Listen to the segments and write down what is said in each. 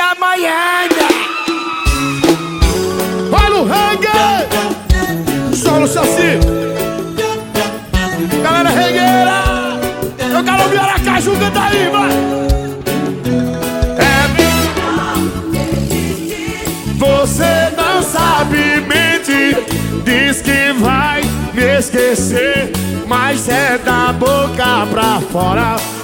da manhã. Olha o reggae! Solo Saci! Galera regueira! Eu quero ouvir Aracaju cantar aí, vai! É Você não sabe mentir Diz que vai me esquecer Mas é da boca pra fora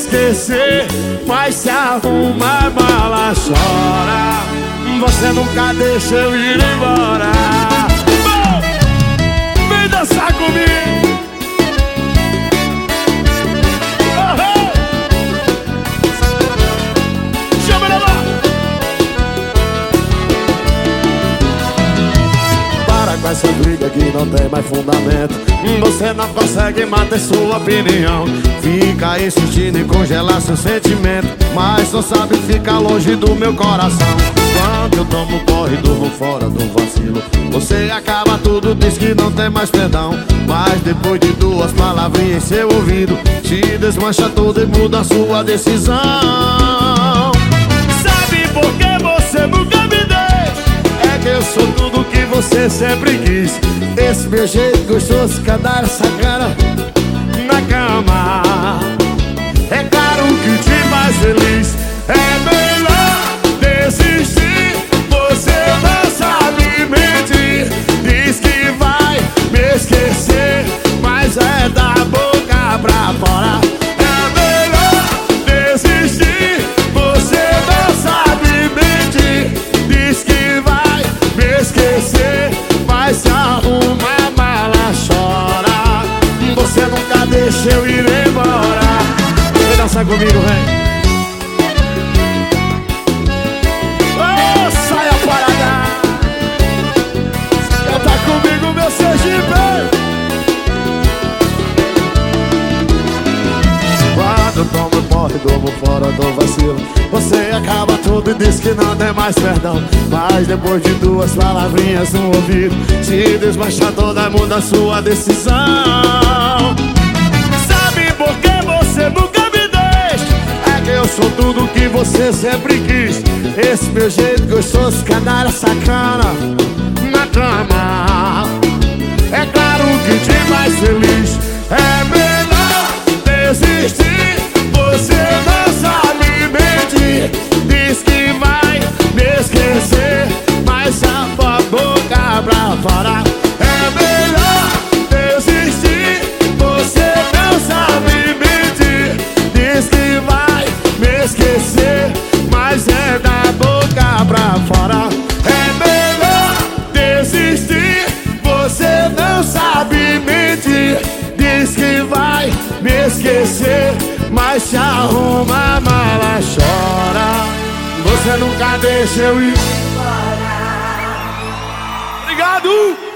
esquecer Mas se arruma a mala chora Você nunca deixa eu ir embora que não tem mais fundamento. Você não consegue manter sua opinião. Fica insistindo em congelar seu sentimento. Mas não sabe ficar longe do meu coração. Quando eu tomo corre, durmo fora do vacilo. Você acaba tudo, diz que não tem mais perdão. Mas depois de duas palavrinhas em seu ouvido Te desmancha tudo e muda sua decisão. Sabe por que você nunca me deixa? É que eu sou tudo você sempre quis. Esse meu jeito gostoso, cada sacana na Vem dançar comigo, vem. Ô, saia parada. Canta comigo, meu Sergipe. Quando tomo morre, durmo fora do vacilo. Você acaba tudo e diz que não tem mais perdão. Mas depois de duas palavrinhas no ouvido Se desmancha toda muda a sua decisão sou tudo que você sempre quis. Esse meu jeito gostoso, canalha sacana Na cama É claro que te faz feliz. É melhor desistir. Você não sabe mentir. Diz que vai me esquecer. Mas a boca pra fora Vai se arruma, mala, chora Você nunca deixa eu ir embora Obrigado!